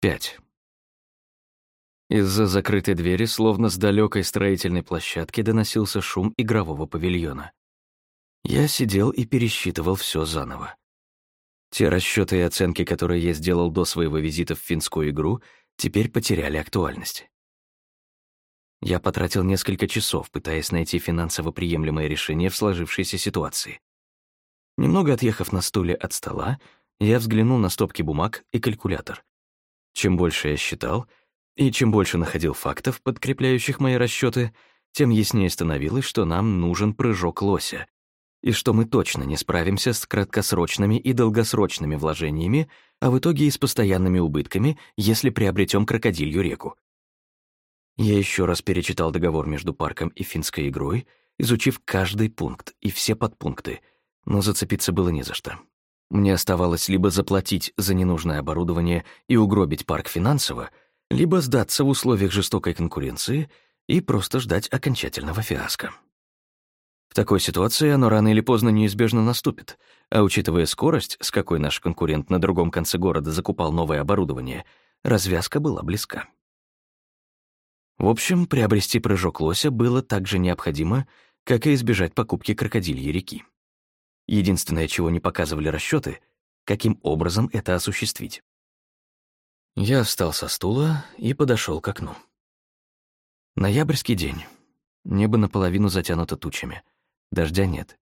Пять. Из-за закрытой двери, словно с далекой строительной площадки, доносился шум игрового павильона. Я сидел и пересчитывал все заново. Те расчеты и оценки, которые я сделал до своего визита в финскую игру, теперь потеряли актуальность. Я потратил несколько часов, пытаясь найти финансово приемлемое решение в сложившейся ситуации. Немного отъехав на стуле от стола, я взглянул на стопки бумаг и калькулятор. Чем больше я считал, и чем больше находил фактов, подкрепляющих мои расчеты, тем яснее становилось, что нам нужен прыжок лося, и что мы точно не справимся с краткосрочными и долгосрочными вложениями, а в итоге и с постоянными убытками, если приобретем крокодилью реку. Я еще раз перечитал договор между парком и финской игрой, изучив каждый пункт и все подпункты, но зацепиться было не за что. Мне оставалось либо заплатить за ненужное оборудование и угробить парк финансово, либо сдаться в условиях жестокой конкуренции и просто ждать окончательного фиаско. В такой ситуации оно рано или поздно неизбежно наступит, а учитывая скорость, с какой наш конкурент на другом конце города закупал новое оборудование, развязка была близка. В общем, приобрести прыжок лося было так же необходимо, как и избежать покупки крокодильей реки. Единственное, чего не показывали расчеты, каким образом это осуществить. Я встал со стула и подошел к окну. Ноябрьский день. Небо наполовину затянуто тучами. Дождя нет.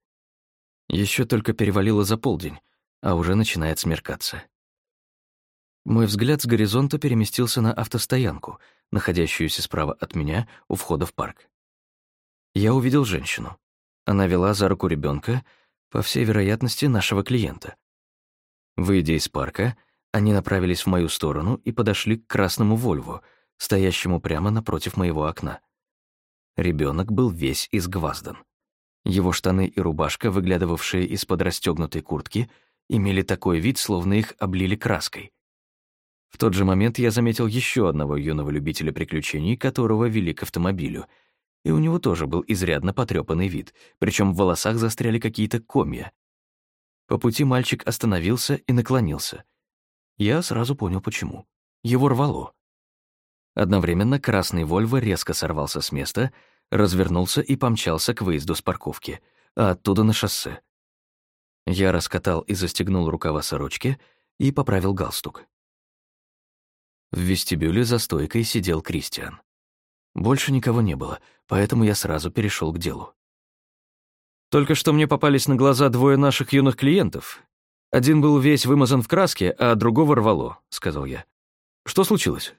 Еще только перевалило за полдень, а уже начинает смеркаться. Мой взгляд с горизонта переместился на автостоянку, находящуюся справа от меня у входа в парк. Я увидел женщину. Она вела за руку ребенка, по всей вероятности, нашего клиента. Выйдя из парка, они направились в мою сторону и подошли к красному Вольву, стоящему прямо напротив моего окна. Ребенок был весь изгваздан. Его штаны и рубашка, выглядывавшие из-под расстегнутой куртки, имели такой вид, словно их облили краской. В тот же момент я заметил еще одного юного любителя приключений, которого вели к автомобилю, и у него тоже был изрядно потрепанный вид, причем в волосах застряли какие-то комья. По пути мальчик остановился и наклонился. Я сразу понял, почему. Его рвало. Одновременно красный Вольво резко сорвался с места — развернулся и помчался к выезду с парковки, а оттуда на шоссе. Я раскатал и застегнул рукава сорочки и поправил галстук. В вестибюле за стойкой сидел Кристиан. Больше никого не было, поэтому я сразу перешел к делу. «Только что мне попались на глаза двое наших юных клиентов. Один был весь вымазан в краске, а другого рвало», — сказал я. «Что случилось?»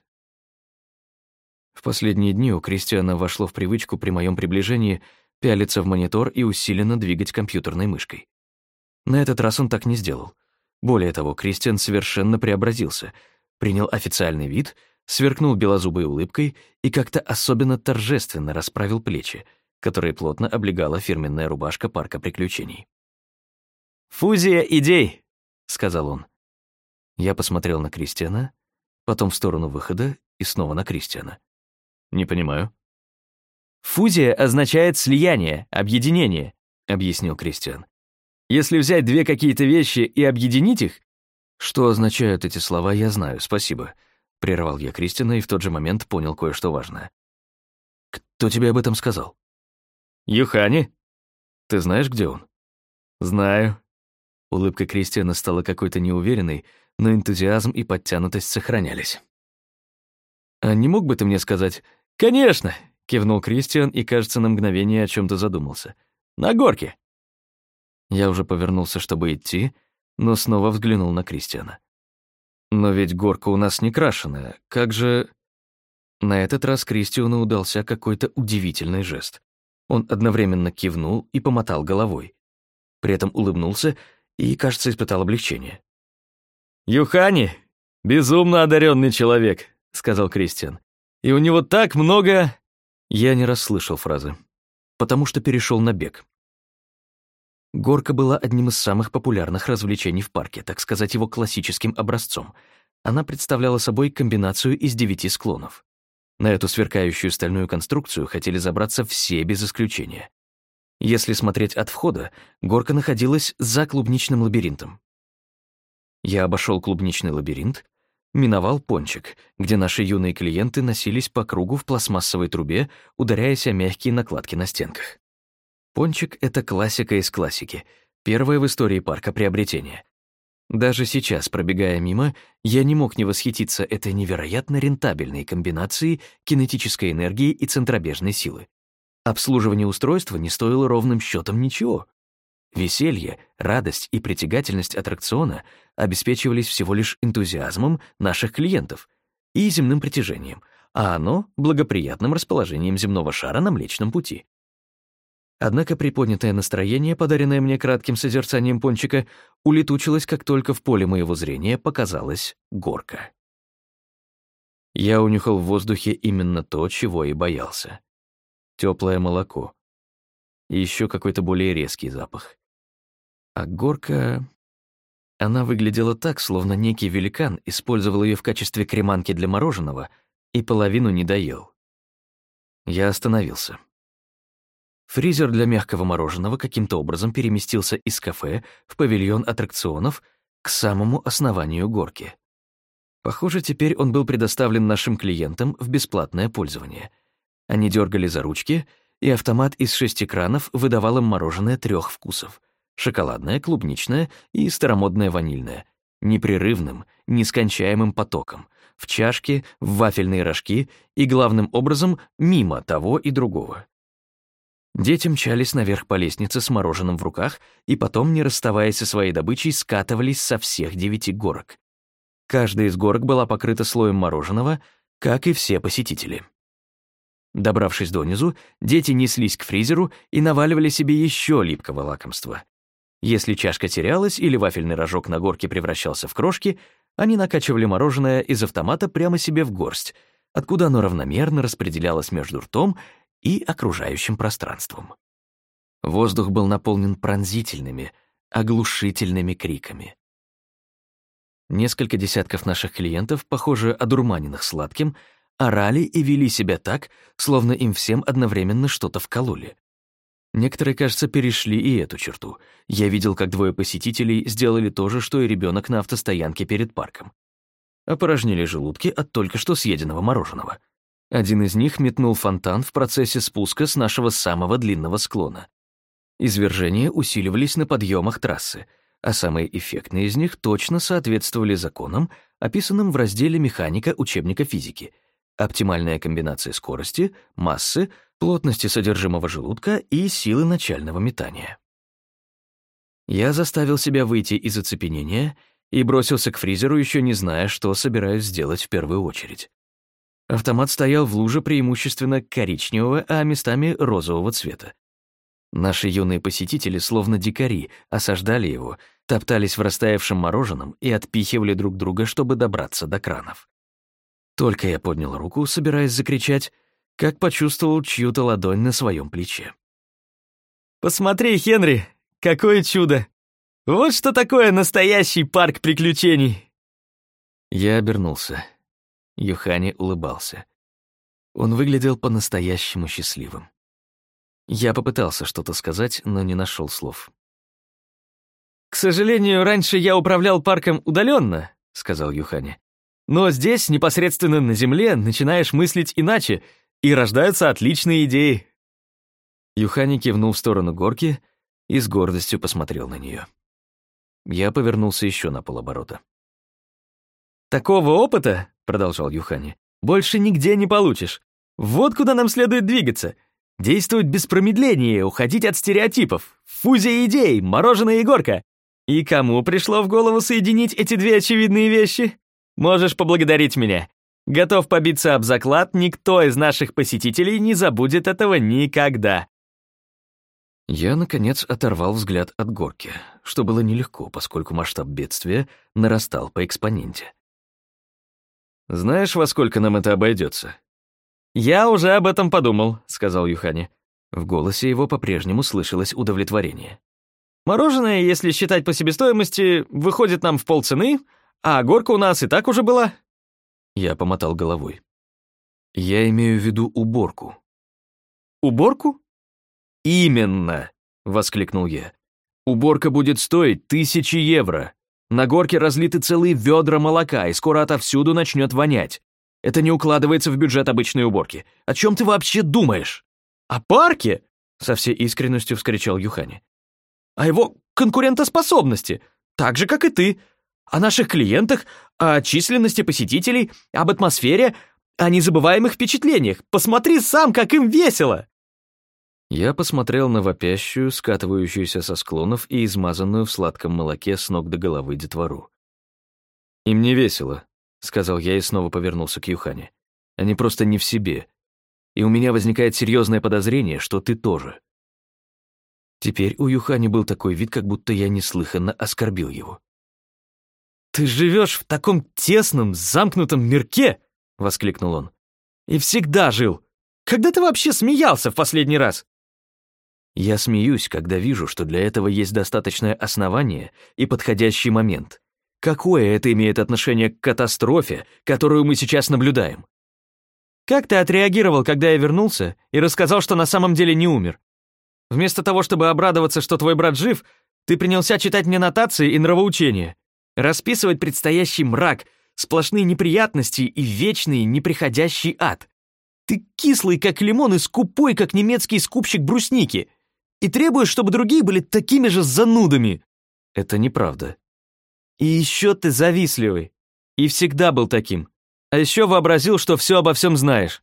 В последние дни у Кристиана вошло в привычку при моем приближении пялиться в монитор и усиленно двигать компьютерной мышкой. На этот раз он так не сделал. Более того, Кристиан совершенно преобразился, принял официальный вид, сверкнул белозубой улыбкой и как-то особенно торжественно расправил плечи, которые плотно облегала фирменная рубашка парка приключений. «Фузия идей!» — сказал он. Я посмотрел на Кристиана, потом в сторону выхода и снова на Кристиана. «Не понимаю». «Фузия означает слияние, объединение», — объяснил Кристиан. «Если взять две какие-то вещи и объединить их...» «Что означают эти слова, я знаю, спасибо», — прервал я Кристиана и в тот же момент понял кое-что важное. «Кто тебе об этом сказал?» «Юхани». «Ты знаешь, где он?» «Знаю». Улыбка Кристиана стала какой-то неуверенной, но энтузиазм и подтянутость сохранялись. «А не мог бы ты мне сказать, «Конечно!» — кивнул Кристиан и, кажется, на мгновение о чем то задумался. «На горке!» Я уже повернулся, чтобы идти, но снова взглянул на Кристиана. «Но ведь горка у нас не крашеная. Как же...» На этот раз Кристиану удался какой-то удивительный жест. Он одновременно кивнул и помотал головой. При этом улыбнулся и, кажется, испытал облегчение. «Юхани — безумно одаренный человек», — сказал Кристиан. И у него так много...» Я не расслышал фразы, потому что перешел на бег. Горка была одним из самых популярных развлечений в парке, так сказать, его классическим образцом. Она представляла собой комбинацию из девяти склонов. На эту сверкающую стальную конструкцию хотели забраться все без исключения. Если смотреть от входа, горка находилась за клубничным лабиринтом. Я обошел клубничный лабиринт, миновал пончик, где наши юные клиенты носились по кругу в пластмассовой трубе, ударяясь о мягкие накладки на стенках. Пончик — это классика из классики, первое в истории парка приобретение. Даже сейчас, пробегая мимо, я не мог не восхититься этой невероятно рентабельной комбинацией кинетической энергии и центробежной силы. Обслуживание устройства не стоило ровным счетом ничего. Веселье, радость и притягательность аттракциона обеспечивались всего лишь энтузиазмом наших клиентов и земным притяжением, а оно — благоприятным расположением земного шара на Млечном Пути. Однако приподнятое настроение, подаренное мне кратким созерцанием пончика, улетучилось, как только в поле моего зрения показалась горка. Я унюхал в воздухе именно то, чего и боялся. Теплое молоко. И еще какой-то более резкий запах. А горка... Она выглядела так, словно некий великан использовал ее в качестве креманки для мороженого и половину не доел. Я остановился. Фризер для мягкого мороженого каким-то образом переместился из кафе в павильон аттракционов к самому основанию горки. Похоже, теперь он был предоставлен нашим клиентам в бесплатное пользование. Они дергали за ручки, и автомат из шести кранов выдавал им мороженое трех вкусов шоколадное, клубничное и старомодное ванильное, непрерывным, нескончаемым потоком, в чашке, в вафельные рожки и, главным образом, мимо того и другого. Дети мчались наверх по лестнице с мороженым в руках и потом, не расставаясь со своей добычей, скатывались со всех девяти горок. Каждая из горок была покрыта слоем мороженого, как и все посетители. Добравшись донизу, дети неслись к фризеру и наваливали себе еще липкого лакомства. Если чашка терялась или вафельный рожок на горке превращался в крошки, они накачивали мороженое из автомата прямо себе в горсть, откуда оно равномерно распределялось между ртом и окружающим пространством. Воздух был наполнен пронзительными, оглушительными криками. Несколько десятков наших клиентов, похоже, одурманенных сладким, орали и вели себя так, словно им всем одновременно что-то вкололи. Некоторые, кажется, перешли и эту черту. Я видел, как двое посетителей сделали то же, что и ребенок на автостоянке перед парком. Опорожнили желудки от только что съеденного мороженого. Один из них метнул фонтан в процессе спуска с нашего самого длинного склона. Извержения усиливались на подъемах трассы, а самые эффектные из них точно соответствовали законам, описанным в разделе «Механика» учебника физики. Оптимальная комбинация скорости, массы, плотности содержимого желудка и силы начального метания. Я заставил себя выйти из оцепенения и бросился к фризеру, еще не зная, что собираюсь сделать в первую очередь. Автомат стоял в луже преимущественно коричневого, а местами розового цвета. Наши юные посетители, словно дикари, осаждали его, топтались в растаявшем мороженом и отпихивали друг друга, чтобы добраться до кранов. Только я поднял руку, собираясь закричать, как почувствовал чью-то ладонь на своем плече. «Посмотри, Хенри, какое чудо! Вот что такое настоящий парк приключений!» Я обернулся. Юхани улыбался. Он выглядел по-настоящему счастливым. Я попытался что-то сказать, но не нашел слов. «К сожалению, раньше я управлял парком удаленно», — сказал Юхани. «Но здесь, непосредственно на земле, начинаешь мыслить иначе, и рождаются отличные идеи». Юхани кивнул в сторону горки и с гордостью посмотрел на нее. Я повернулся еще на полоборота. «Такого опыта, — продолжал Юхани, — больше нигде не получишь. Вот куда нам следует двигаться. Действовать без промедления, уходить от стереотипов. Фузия идей, мороженое и горка. И кому пришло в голову соединить эти две очевидные вещи? Можешь поблагодарить меня. Готов побиться об заклад, никто из наших посетителей не забудет этого никогда. Я, наконец, оторвал взгляд от горки, что было нелегко, поскольку масштаб бедствия нарастал по экспоненте. «Знаешь, во сколько нам это обойдется?» «Я уже об этом подумал», — сказал Юхани. В голосе его по-прежнему слышалось удовлетворение. «Мороженое, если считать по себестоимости, выходит нам в полцены, а горка у нас и так уже была. Я помотал головой. Я имею в виду уборку. Уборку? Именно, воскликнул я. Уборка будет стоить тысячи евро. На горке разлиты целые ведра молока, и скоро отовсюду начнет вонять. Это не укладывается в бюджет обычной уборки. О чем ты вообще думаешь? О парке? Со всей искренностью вскричал Юхани. О его конкурентоспособности, так же, как и ты. О наших клиентах, о численности посетителей, об атмосфере, о незабываемых впечатлениях. Посмотри сам, как им весело!» Я посмотрел на вопящую, скатывающуюся со склонов и измазанную в сладком молоке с ног до головы детвору. «Им не весело», — сказал я и снова повернулся к Юхане. «Они просто не в себе. И у меня возникает серьезное подозрение, что ты тоже». Теперь у Юхани был такой вид, как будто я неслыханно оскорбил его. «Ты живешь в таком тесном, замкнутом мирке!» — воскликнул он. «И всегда жил! Когда ты вообще смеялся в последний раз?» Я смеюсь, когда вижу, что для этого есть достаточное основание и подходящий момент. Какое это имеет отношение к катастрофе, которую мы сейчас наблюдаем? Как ты отреагировал, когда я вернулся и рассказал, что на самом деле не умер? Вместо того, чтобы обрадоваться, что твой брат жив, ты принялся читать мне нотации и нравоучения, расписывать предстоящий мрак, сплошные неприятности и вечный неприходящий ад. Ты кислый, как лимон, и скупой, как немецкий скупщик брусники — и требуешь, чтобы другие были такими же занудами. Это неправда. И еще ты завистливый. И всегда был таким. А еще вообразил, что все обо всем знаешь.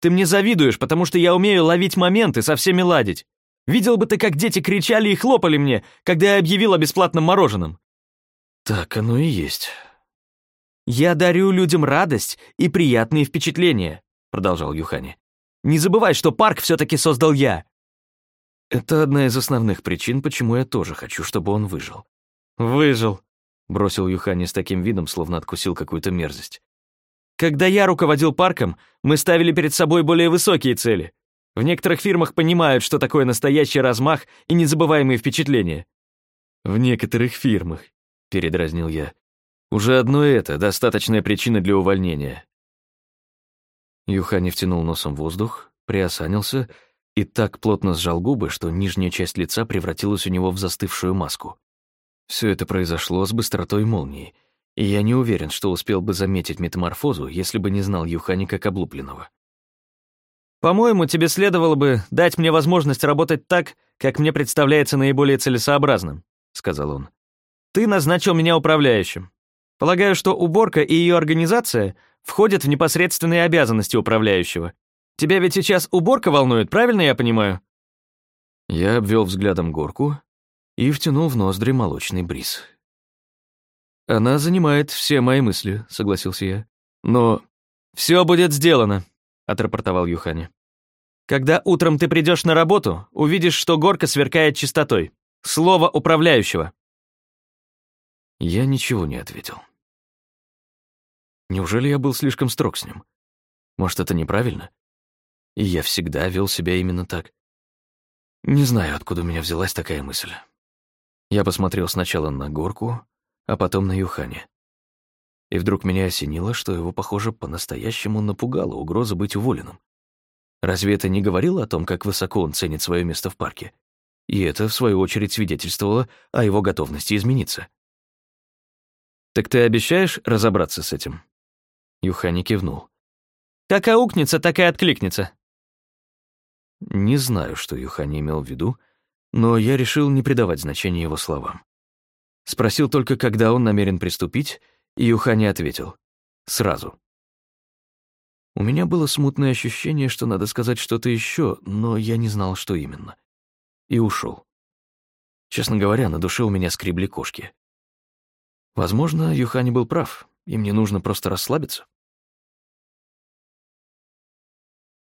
Ты мне завидуешь, потому что я умею ловить моменты, со всеми ладить. Видел бы ты, как дети кричали и хлопали мне, когда я объявил о бесплатном мороженом. Так оно и есть. Я дарю людям радость и приятные впечатления, продолжал Юхани. Не забывай, что парк все-таки создал я. Это одна из основных причин, почему я тоже хочу, чтобы он выжил. Выжил, бросил Юхани с таким видом, словно откусил какую-то мерзость. Когда я руководил парком, мы ставили перед собой более высокие цели. В некоторых фирмах понимают, что такое настоящий размах и незабываемые впечатления. В некоторых фирмах, передразнил я. Уже одно это достаточная причина для увольнения. Юхани втянул носом воздух, приосанился и так плотно сжал губы, что нижняя часть лица превратилась у него в застывшую маску. Все это произошло с быстротой молнии, и я не уверен, что успел бы заметить метаморфозу, если бы не знал Юхани как облупленного. «По-моему, тебе следовало бы дать мне возможность работать так, как мне представляется наиболее целесообразным», — сказал он. «Ты назначил меня управляющим. Полагаю, что уборка и ее организация входят в непосредственные обязанности управляющего, Тебя ведь сейчас уборка волнует, правильно я понимаю?» Я обвел взглядом горку и втянул в ноздри молочный бриз. «Она занимает все мои мысли», — согласился я. «Но все будет сделано», — отрапортовал Юхани. «Когда утром ты придешь на работу, увидишь, что горка сверкает чистотой. Слово управляющего». Я ничего не ответил. Неужели я был слишком строг с ним? Может, это неправильно? И я всегда вел себя именно так. Не знаю, откуда у меня взялась такая мысль. Я посмотрел сначала на горку, а потом на Юхани. И вдруг меня осенило, что его, похоже, по-настоящему напугала угроза быть уволенным. Разве это не говорило о том, как высоко он ценит свое место в парке? И это, в свою очередь, свидетельствовало о его готовности измениться. «Так ты обещаешь разобраться с этим?» Юхани кивнул. «Как аукнется, так и откликнется. Не знаю, что Юхани имел в виду, но я решил не придавать значения его словам. Спросил только, когда он намерен приступить, и Юхани ответил «Сразу». У меня было смутное ощущение, что надо сказать что-то еще, но я не знал, что именно. И ушел. Честно говоря, на душе у меня скребли кошки. Возможно, Юхани был прав, и мне нужно просто расслабиться.